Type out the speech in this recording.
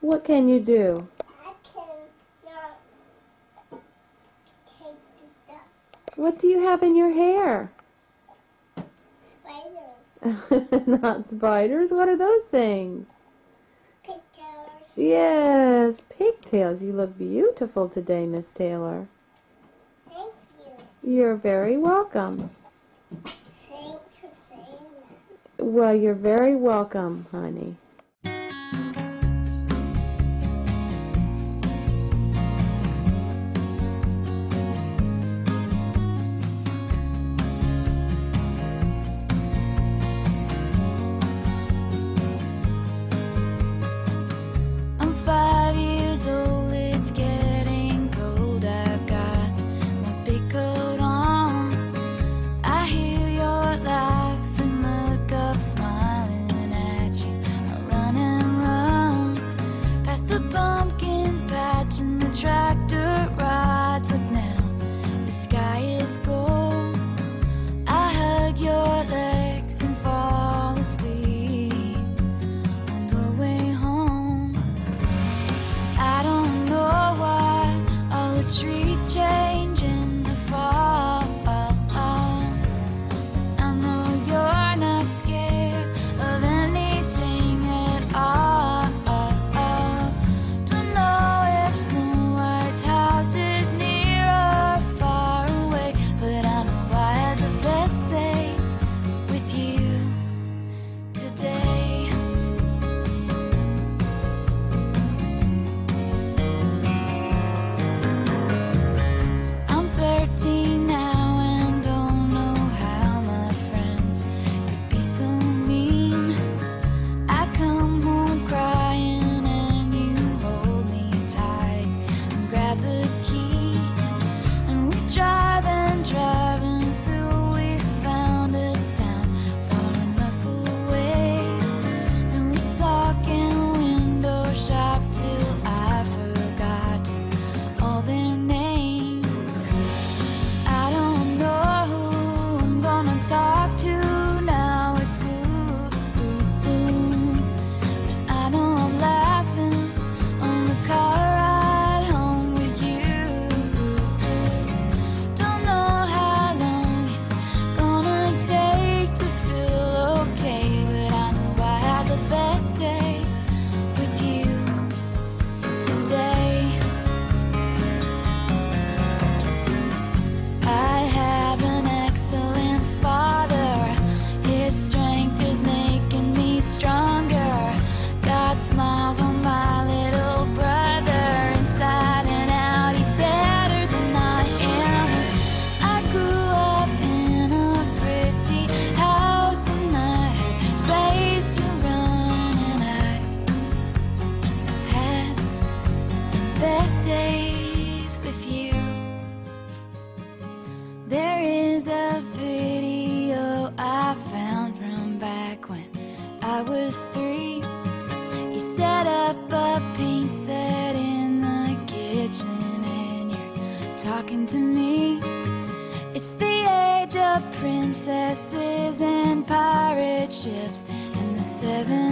What can you do? I take. What do you have in your hair? Spiders. Not spiders. What are those things? Pigtails. Yes, pigtails. You look beautiful today, Miss Taylor. Thank you. You're very welcome. Thanks for saying that. Well, you're very welcome, honey. best days with you. There is a video I found from back when I was three. You set up a paint set in the kitchen and you're talking to me. It's the age of princesses and pirate ships and the seven.